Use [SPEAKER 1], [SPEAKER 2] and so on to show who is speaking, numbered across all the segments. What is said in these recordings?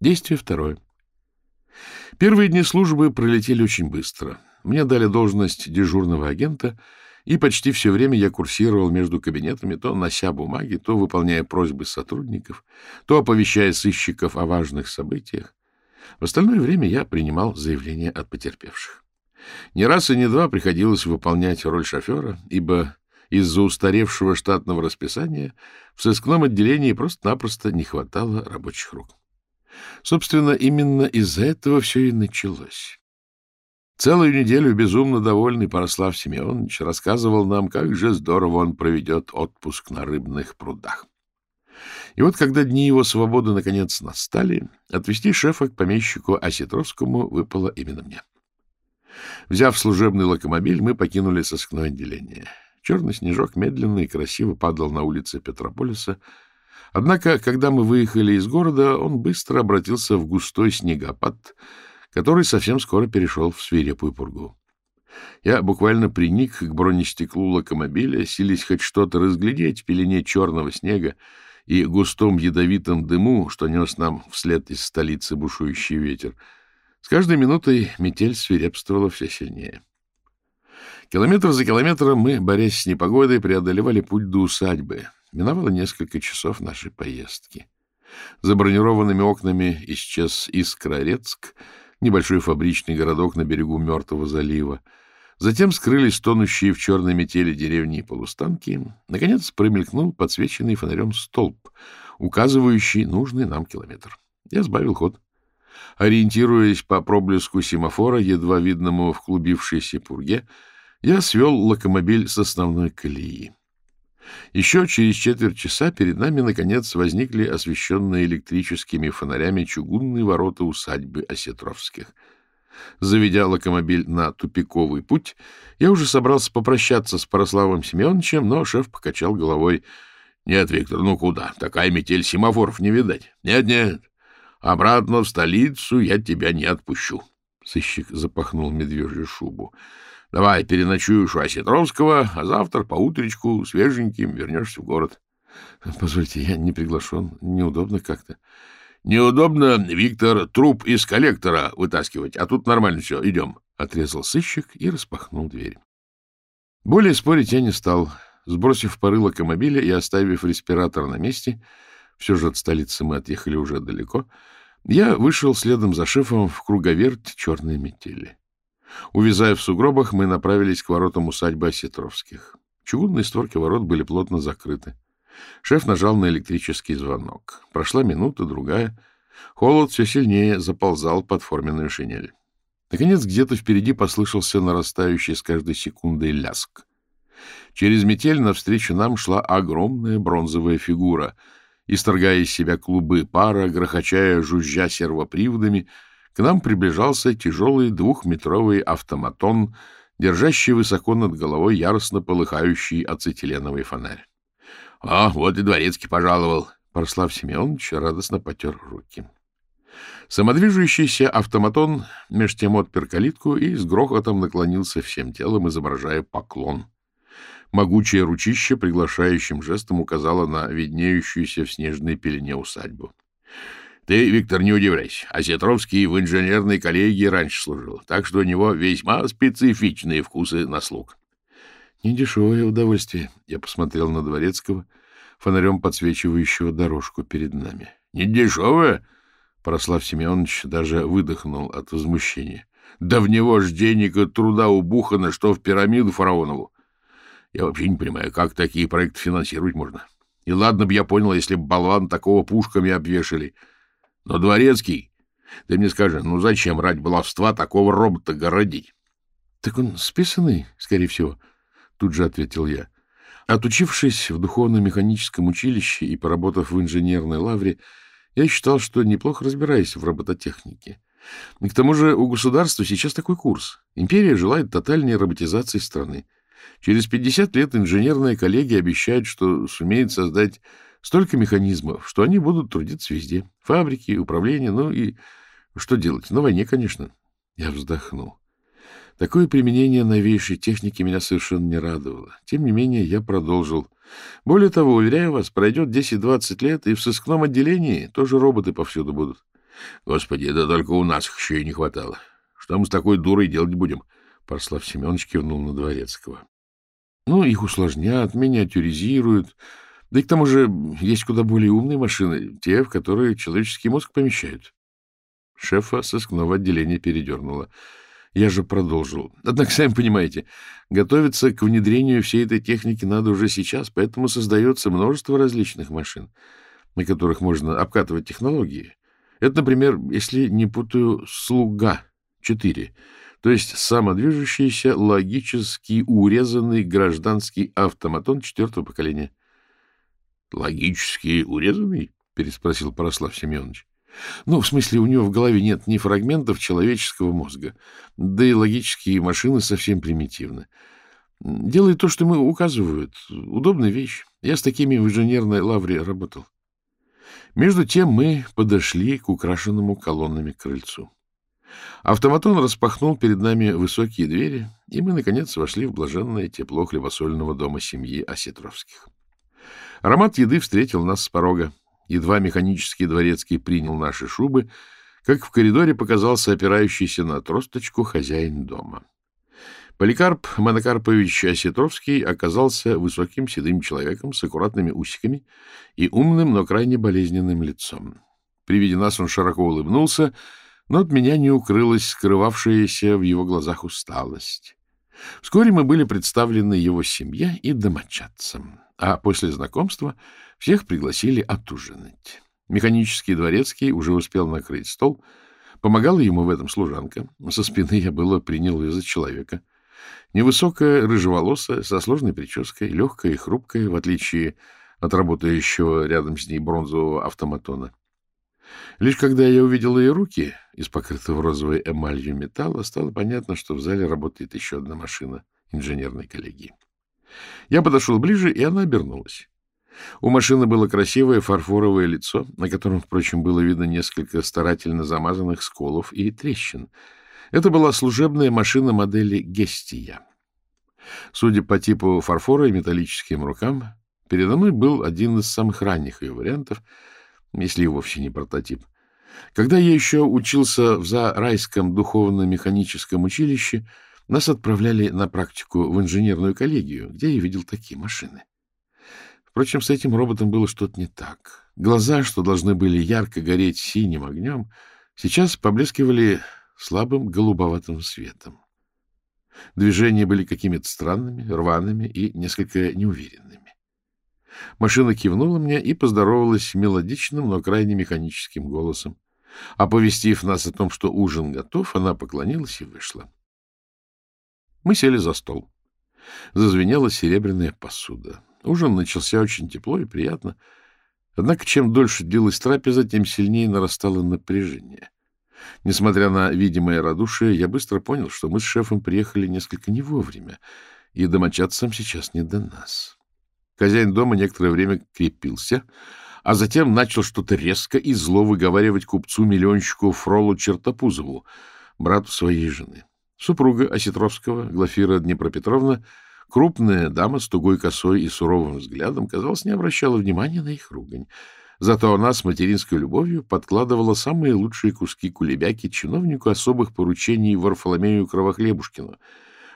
[SPEAKER 1] Действие второе. Первые дни службы пролетели очень быстро. Мне дали должность дежурного агента, и почти все время я курсировал между кабинетами, то нося бумаги, то выполняя просьбы сотрудников, то оповещая сыщиков о важных событиях. В остальное время я принимал заявления от потерпевших. Не раз и не два приходилось выполнять роль шофера, ибо из-за устаревшего штатного расписания в сыскном отделении просто-напросто не хватало рабочих рук. Собственно, именно из-за этого все и началось. Целую неделю безумно довольный Порослав Семенович рассказывал нам, как же здорово он проведет отпуск на рыбных прудах. И вот, когда дни его свободы наконец настали, отвести шефа к помещику Осетровскому выпало именно мне. Взяв служебный локомобиль, мы покинули сыскное отделение. Черный снежок медленно и красиво падал на улице Петрополиса. Однако, когда мы выехали из города, он быстро обратился в густой снегопад, который совсем скоро перешел в свирепую пургу. Я буквально приник к бронестеклу локомобиля, сились хоть что-то разглядеть в пелене черного снега и густом ядовитом дыму, что нес нам вслед из столицы бушующий ветер. С каждой минутой метель свирепствовала все сильнее. Километр за километром мы, борясь с непогодой, преодолевали путь до усадьбы. Миновало несколько часов нашей поездки. За бронированными окнами исчез Искрорецк, небольшой фабричный городок на берегу Мертвого залива. Затем скрылись тонущие в черной метели деревни и полустанки. Наконец промелькнул подсвеченный фонарем столб, указывающий нужный нам километр. Я сбавил ход. Ориентируясь по проблеску семафора, едва видному в клубившейся пурге, я свел локомобиль с основной колеи. Еще через четверть часа перед нами, наконец, возникли освещенные электрическими фонарями чугунные ворота усадьбы Осетровских. Заведя локомобиль на тупиковый путь, я уже собрался попрощаться с Порославом Семеновичем, но шеф покачал головой. — Нет, Виктор, ну куда? Такая метель семафоров не видать. Нет-нет, обратно в столицу я тебя не отпущу. Сыщик запахнул медвежью шубу. Давай переночуешь у Осетровского, а завтра по утречку свеженьким вернешься в город. — Позвольте, я не приглашен. Неудобно как-то. — Неудобно, Виктор, труп из коллектора вытаскивать, а тут нормально все. Идем. Отрезал сыщик и распахнул дверь. Более спорить я не стал. Сбросив пары локомобиля и оставив респиратор на месте, все же от столицы мы отъехали уже далеко, я вышел следом за шефом в круговерть черной метели. Увязая в сугробах, мы направились к воротам усадьбы Осетровских. Чугунные створки ворот были плотно закрыты. Шеф нажал на электрический звонок. Прошла минута, другая. Холод все сильнее заползал под форменную шинель. Наконец, где-то впереди послышался нарастающий с каждой секундой ляск. Через метель навстречу нам шла огромная бронзовая фигура, исторгая из себя клубы пара, грохочая, жужжа сервоприводами — к нам приближался тяжелый двухметровый автоматон, держащий высоко над головой яростно полыхающий ацетиленовый фонарь. — А, вот и дворецкий пожаловал! — Парслав Семенович радостно потер руки. Самодвижущийся автоматон меж тем отпер калитку и с грохотом наклонился всем телом, изображая поклон. Могучее ручище приглашающим жестом указало на виднеющуюся в снежной пелене усадьбу. Ты, Виктор, не удивляйся. Осетровский в инженерной коллегии раньше служил, так что у него весьма специфичные вкусы на слуг. Недешевое удовольствие. Я посмотрел на Дворецкого, фонарем подсвечивающего дорожку перед нами. Недешевое? Прослав Семенович даже выдохнул от возмущения. Да в него ж денег и труда убухано, что в пирамиду фараонову. Я вообще не понимаю, как такие проекты финансировать можно. И ладно бы я понял, если бы болван такого пушками обвешали — но Дворецкий, ты мне скажи, ну зачем ради баловства такого робота городить? — Так он списанный, скорее всего, — тут же ответил я. Отучившись в духовно-механическом училище и поработав в инженерной лавре, я считал, что неплохо разбираюсь в робототехнике. И к тому же у государства сейчас такой курс. Империя желает тотальной роботизации страны. Через 50 лет инженерная коллегия обещает, что сумеет создать Столько механизмов, что они будут трудиться везде. Фабрики, управление, ну и что делать? На войне, конечно. Я вздохнул. Такое применение новейшей техники меня совершенно не радовало. Тем не менее, я продолжил. Более того, уверяю вас, пройдет 10-20 лет, и в сыскном отделении тоже роботы повсюду будут. Господи, да только у нас их еще и не хватало. Что мы с такой дурой делать будем? Парслав Семенович кивнул на Дворецкого. Ну, их усложнят, миниатюризируют. Да и к тому же есть куда более умные машины, те, в которые человеческий мозг помещают. Шефа сыскного отделения передернула. Я же продолжил. Однако, сами понимаете, готовиться к внедрению всей этой техники надо уже сейчас, поэтому создается множество различных машин, на которых можно обкатывать технологии. Это, например, если не путаю, «Слуга-4», то есть самодвижущийся, логически урезанный гражданский автоматон четвертого поколения. — Логически урезанный? — переспросил Порослав Семенович. Ну, в смысле, у него в голове нет ни фрагментов человеческого мозга, да и логические машины совсем примитивны. Делает то, что ему указывают. Удобная вещь. Я с такими в инженерной лавре работал. Между тем мы подошли к украшенному колоннами крыльцу. Автоматон распахнул перед нами высокие двери, и мы, наконец, вошли в блаженное тепло хлебосольного дома семьи Осетровских. Аромат еды встретил нас с порога. Едва механический дворецкий принял наши шубы, как в коридоре показался опирающийся на тросточку хозяин дома. Поликарп Монокарпович Осетровский оказался высоким седым человеком с аккуратными усиками и умным, но крайне болезненным лицом. При виде нас он широко улыбнулся, но от меня не укрылась скрывавшаяся в его глазах усталость. Вскоре мы были представлены его семье и домочадцам, а после знакомства всех пригласили отужинать. Механический дворецкий уже успел накрыть стол. Помогала ему в этом служанка. Со спины я было принял ее за человека. Невысокая, рыжеволосая, со сложной прической, легкая и хрупкая, в отличие от работающего рядом с ней бронзового автоматона. Лишь когда я увидел ее руки из покрытого розовой эмалью металла, стало понятно, что в зале работает еще одна машина инженерной коллегии. Я подошел ближе, и она обернулась. У машины было красивое фарфоровое лицо, на котором, впрочем, было видно несколько старательно замазанных сколов и трещин. Это была служебная машина модели «Гестия». Судя по типу фарфора и металлическим рукам, передо мной был один из самых ранних ее вариантов, если и вовсе не прототип. Когда я еще учился в Зарайском духовно-механическом училище, нас отправляли на практику в инженерную коллегию, где я видел такие машины. Впрочем, с этим роботом было что-то не так. Глаза, что должны были ярко гореть синим огнем, сейчас поблескивали слабым голубоватым светом. Движения были какими-то странными, рваными и несколько неуверенными. Машина кивнула мне и поздоровалась мелодичным, но крайне механическим голосом. Оповестив нас о том, что ужин готов, она поклонилась и вышла. Мы сели за стол. Зазвенела серебряная посуда. Ужин начался очень тепло и приятно. Однако, чем дольше длилась трапеза, тем сильнее нарастало напряжение. Несмотря на видимое радушие, я быстро понял, что мы с шефом приехали несколько не вовремя, и домочадцам сейчас не до нас. Хозяин дома некоторое время крепился, а затем начал что-то резко и зло выговаривать купцу-миллионщику Фролу Чертопузову, брату своей жены. Супруга Осетровского, Глафира Днепропетровна, крупная дама с тугой косой и суровым взглядом, казалось, не обращала внимания на их ругань. Зато она с материнской любовью подкладывала самые лучшие куски кулебяки чиновнику особых поручений Варфоломею Кровохлебушкину,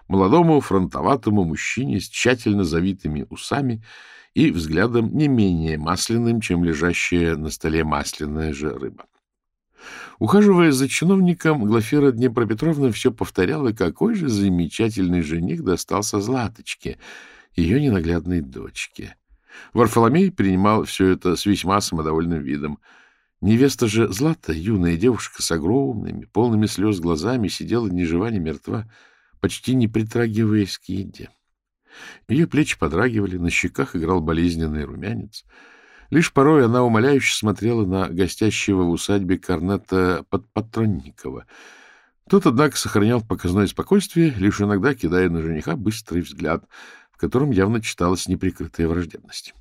[SPEAKER 1] молодому фронтоватому мужчине с тщательно завитыми усами и взглядом не менее масляным, чем лежащая на столе масляная же рыба. Ухаживая за чиновником, Глафира Днепропетровна все повторяла, какой же замечательный жених достался Златочке, ее ненаглядной дочке. Варфоломей принимал все это с весьма самодовольным видом. Невеста же Злата, юная девушка с огромными, полными слез глазами, сидела ни жива, ни мертва, почти не притрагиваясь к еде. Ее плечи подрагивали, на щеках играл болезненный румянец — Лишь порой она умоляюще смотрела на гостящего в усадьбе корнета Подпатронникова. Тот, однако, сохранял показное спокойствие, лишь иногда кидая на жениха быстрый взгляд, в котором явно читалась неприкрытая враждебность.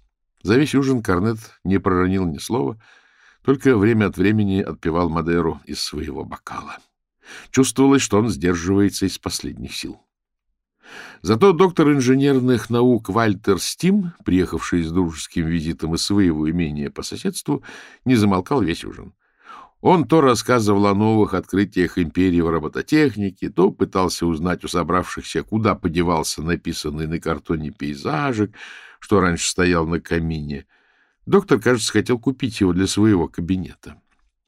[SPEAKER 1] За весь ужин Корнет не проронил ни слова, только время от времени отпивал Мадеру из своего бокала. Чувствовалось, что он сдерживается из последних сил. Зато доктор инженерных наук Вальтер Стим, приехавший с дружеским визитом из своего имения по соседству, не замолкал весь ужин. Он то рассказывал о новых открытиях империи в робототехнике, то пытался узнать у собравшихся, куда подевался написанный на картоне пейзажик, что раньше стоял на камине. Доктор, кажется, хотел купить его для своего кабинета.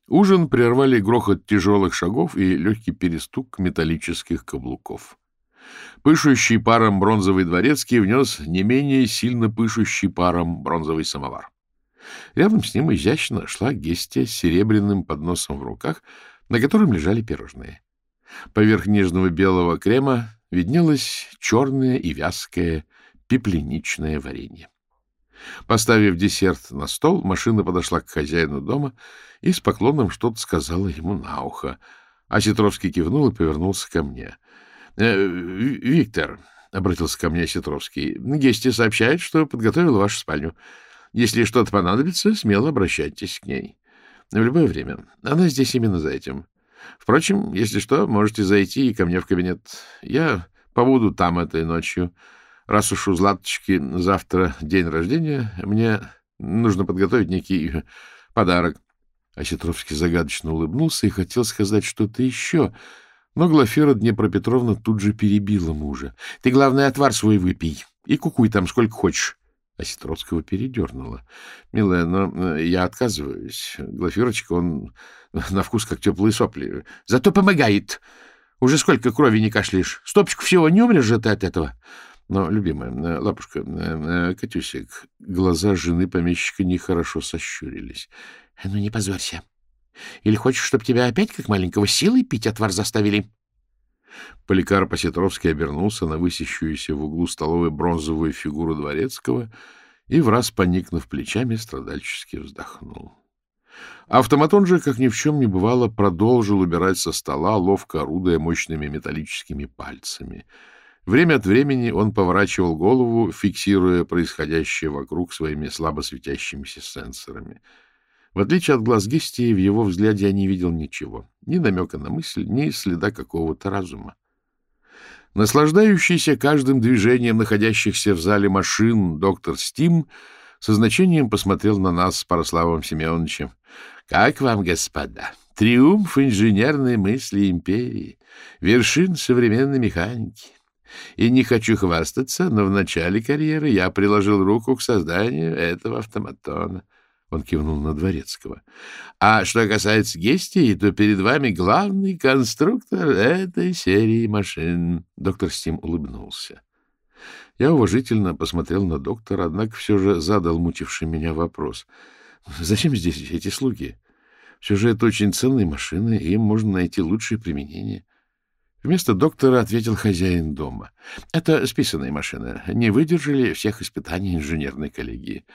[SPEAKER 1] Ужин прервали грохот тяжелых шагов и легкий перестук металлических каблуков. Пышущий паром бронзовый дворецкий внес не менее сильно пышущий паром бронзовый самовар. Рядом с ним изящно шла Гестия с серебряным подносом в руках, на котором лежали пирожные. Поверх нежного белого крема виднелось черное и вязкое пепленичное варенье. Поставив десерт на стол, машина подошла к хозяину дома и с поклоном что-то сказала ему на ухо. А Сетровский кивнул и повернулся ко мне. «Э, — Виктор, — обратился ко мне Сетровский, — Гести сообщает, что подготовил вашу спальню. Если что-то понадобится, смело обращайтесь к ней. В любое время. Она здесь именно за этим. Впрочем, если что, можете зайти и ко мне в кабинет. Я побуду там этой ночью. Раз уж у Златочки завтра день рождения, мне нужно подготовить некий подарок. Осетровский загадочно улыбнулся и хотел сказать что-то еще, но Глафира Днепропетровна тут же перебила мужа. — Ты, главное, отвар свой выпей и кукуй там сколько хочешь. Осетровского передернула. — Милая, но э, я отказываюсь. Глафирочка, он на вкус как теплые сопли. — Зато помогает. Уже сколько крови не кашляешь. Стопочку всего не умрешь же ты от этого. Но, любимая, э, лапушка, э, Катюсик, глаза жены помещика нехорошо сощурились. — Ну, не позорься. Или хочешь, чтобы тебя опять, как маленького, силой пить отвар заставили? Поликарп Осетровский обернулся на высящуюся в углу столовой бронзовую фигуру дворецкого и, в раз поникнув плечами, страдальчески вздохнул. Автоматон же, как ни в чем не бывало, продолжил убирать со стола, ловко орудуя мощными металлическими пальцами. Время от времени он поворачивал голову, фиксируя происходящее вокруг своими слабо светящимися сенсорами — в отличие от глаз Гестии, в его взгляде я не видел ничего, ни намека на мысль, ни следа какого-то разума. Наслаждающийся каждым движением находящихся в зале машин доктор Стим со значением посмотрел на нас с Параславом Семеновичем. — Как вам, господа? Триумф инженерной мысли империи, вершин современной механики. И не хочу хвастаться, но в начале карьеры я приложил руку к созданию этого автоматона. Он кивнул на Дворецкого. — А что касается Гестии, то перед вами главный конструктор этой серии машин. Доктор Стим улыбнулся. Я уважительно посмотрел на доктора, однако все же задал мучивший меня вопрос. — Зачем здесь эти слуги? Все же это очень ценные машины, и им можно найти лучшее применение. Вместо доктора ответил хозяин дома. — Это списанные машины. Не выдержали всех испытаний инженерной коллегии.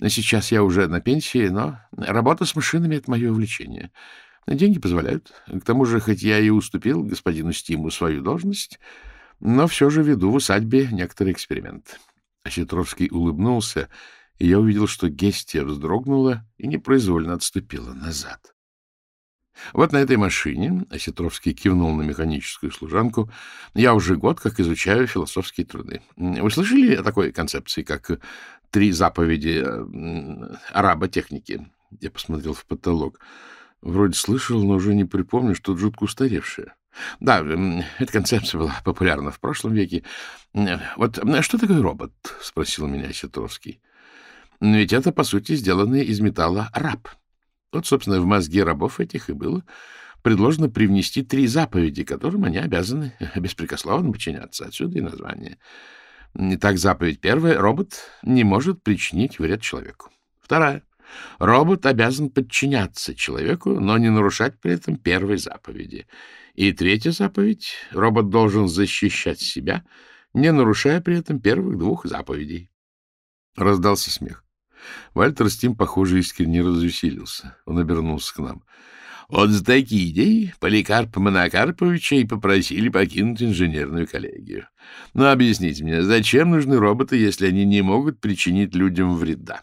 [SPEAKER 1] Сейчас я уже на пенсии, но работа с машинами — это мое увлечение. Деньги позволяют. К тому же, хоть я и уступил господину Стиму свою должность, но все же веду в усадьбе некоторый эксперимент. Осетровский улыбнулся, и я увидел, что Гестия вздрогнула и непроизвольно отступила назад. Вот на этой машине, Осетровский кивнул на механическую служанку, я уже год как изучаю философские труды. Вы слышали о такой концепции, как три заповеди э, араба техники. Я посмотрел в потолок. Вроде слышал, но уже не припомню, что жутко устаревшее. Да, эта концепция была популярна в прошлом веке. Вот что такое робот? — спросил меня Сетровский. Ведь это, по сути, сделанный из металла раб. Вот, собственно, в мозге рабов этих и было предложено привнести три заповеди, которым они обязаны беспрекословно подчиняться. Отсюда и название. Так, заповедь первая — робот не может причинить вред человеку. Вторая — робот обязан подчиняться человеку, но не нарушать при этом первой заповеди. И третья заповедь — робот должен защищать себя, не нарушая при этом первых двух заповедей. Раздался смех. Вальтер Стим, похоже, искренне развеселился. Он обернулся к нам — вот за такие идеи Поликарпа Монокарповича и попросили покинуть инженерную коллегию. Но объясните мне, зачем нужны роботы, если они не могут причинить людям вреда?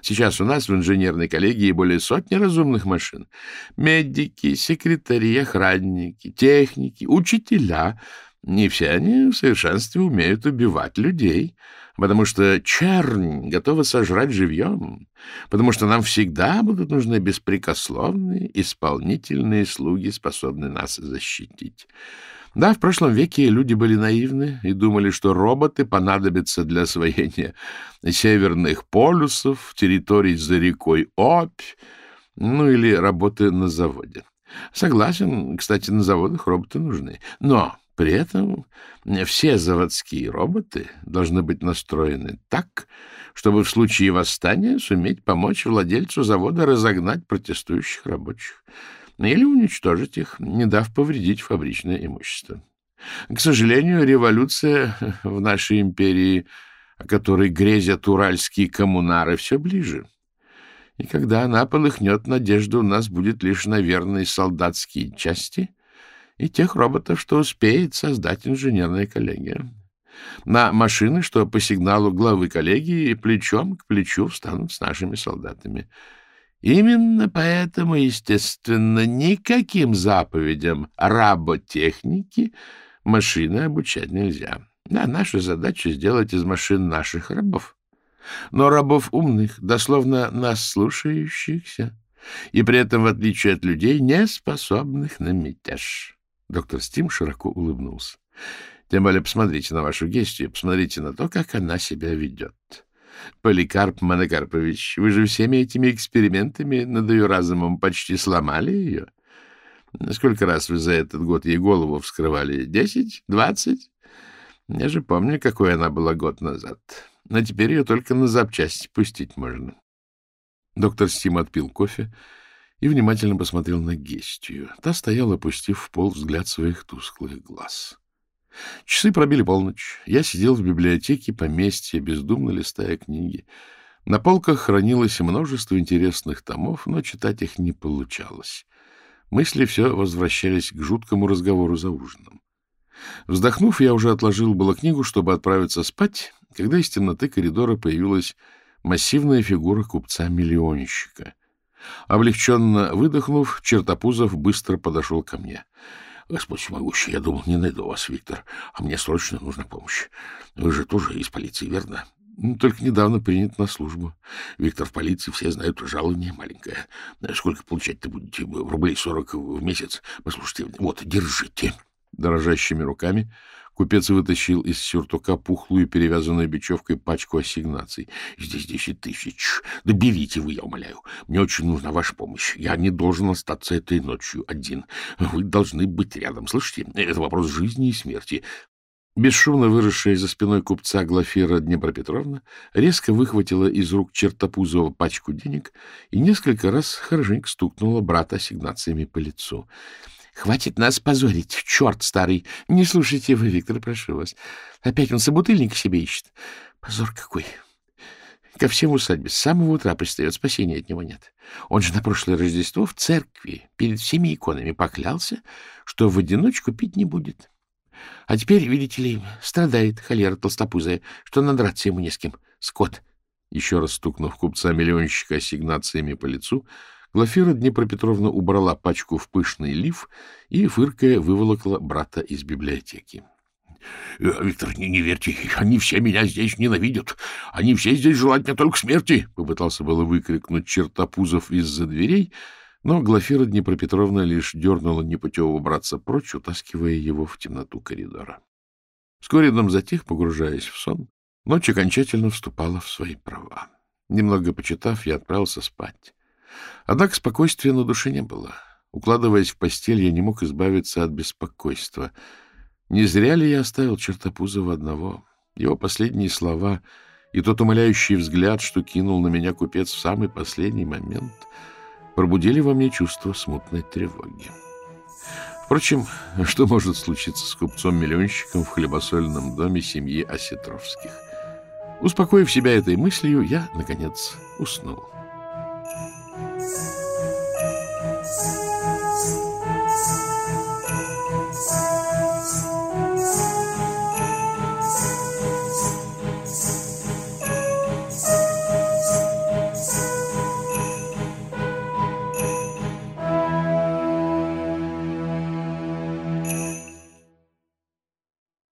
[SPEAKER 1] Сейчас у нас в инженерной коллегии более сотни разумных машин. Медики, секретари, охранники, техники, учителя. Не все они в совершенстве умеют убивать людей. Потому что чернь готова сожрать живьем, потому что нам всегда будут нужны беспрекословные, исполнительные слуги, способные нас защитить. Да, в прошлом веке люди были наивны и думали, что роботы понадобятся для освоения северных полюсов, территорий за рекой Обь, ну или работы на заводе. Согласен, кстати, на заводах роботы нужны. Но при этом все заводские роботы должны быть настроены так, чтобы в случае восстания суметь помочь владельцу завода разогнать протестующих рабочих или уничтожить их, не дав повредить фабричное имущество. К сожалению, революция в нашей империи, о которой грезят уральские коммунары, все ближе. И когда она полыхнет, надежда у нас будет лишь на верные солдатские части — и тех роботов, что успеет создать инженерная коллегия. На машины, что по сигналу главы коллегии плечом к плечу встанут с нашими солдатами. Именно поэтому, естественно, никаким заповедям роботехники машины обучать нельзя. Да, наша задача — сделать из машин наших рабов. Но рабов умных, дословно нас слушающихся, и при этом, в отличие от людей, не способных на мятеж. Доктор Стим широко улыбнулся. Тем более посмотрите на вашу гестию, посмотрите на то, как она себя ведет. Поликарп Монокарпович, вы же всеми этими экспериментами над ее разумом почти сломали ее. Сколько раз вы за этот год ей голову вскрывали? Десять? Двадцать? Я же помню, какой она была год назад. Но теперь ее только на запчасти пустить можно. Доктор Стим отпил кофе и внимательно посмотрел на Гестию. Та стояла, опустив в пол взгляд своих тусклых глаз. Часы пробили полночь. Я сидел в библиотеке поместья, бездумно листая книги. На полках хранилось множество интересных томов, но читать их не получалось. Мысли все возвращались к жуткому разговору за ужином. Вздохнув, я уже отложил было книгу, чтобы отправиться спать, когда из темноты коридора появилась массивная фигура купца-миллионщика. Облегченно выдохнув, Чертопузов быстро подошел ко мне. — Господь всемогущий, я думал, не найду вас, Виктор, а мне срочно нужна помощь. Вы же тоже из полиции, верно? Ну, только недавно принят на службу. Виктор, в полиции все знают, жалование маленькое. Сколько получать-то будете? Рублей сорок в месяц. Послушайте, вот, держите. Дорожащими руками Купец вытащил из сюртука пухлую, перевязанную бечевкой пачку ассигнаций. — Здесь десять тысяч. Да берите вы, я умоляю. Мне очень нужна ваша помощь. Я не должен остаться этой ночью один. Вы должны быть рядом. Слышите? Это вопрос жизни и смерти. Бесшумно выросшая за спиной купца Глафира Днепропетровна резко выхватила из рук Чертопузова пачку денег и несколько раз хорошенько стукнула брата ассигнациями по лицу. Хватит нас позорить, черт старый. Не слушайте вы, Виктор, прошу вас. Опять он собутыльник себе ищет. Позор какой. Ко всем в усадьбе с самого утра пристает, спасения от него нет. Он же на прошлое Рождество в церкви перед всеми иконами поклялся, что в одиночку пить не будет. А теперь, видите ли, страдает холера толстопузая, что надраться ему не с кем. Скот. Еще раз стукнув купца-миллионщика ассигнациями по лицу, Глафира Днепропетровна убрала пачку в пышный лиф и, фыркая, выволокла брата из библиотеки. «Э, — Виктор, не, не верьте, они все меня здесь ненавидят. Они все здесь желают мне только смерти! — попытался было выкрикнуть Чертопузов из-за дверей, но Глафира Днепропетровна лишь дернула непутевого братца прочь, утаскивая его в темноту коридора. Вскоре дом затих, погружаясь в сон. Ночь окончательно вступала в свои права. Немного почитав, я отправился спать. Однако спокойствия на душе не было. Укладываясь в постель, я не мог избавиться от беспокойства. Не зря ли я оставил Чертопузова одного? Его последние слова и тот умоляющий взгляд, что кинул на меня купец в самый последний момент, пробудили во мне чувство смутной тревоги. Впрочем, что может случиться с купцом-миллионщиком в хлебосольном доме семьи Осетровских? Успокоив себя этой мыслью, я, наконец, уснул.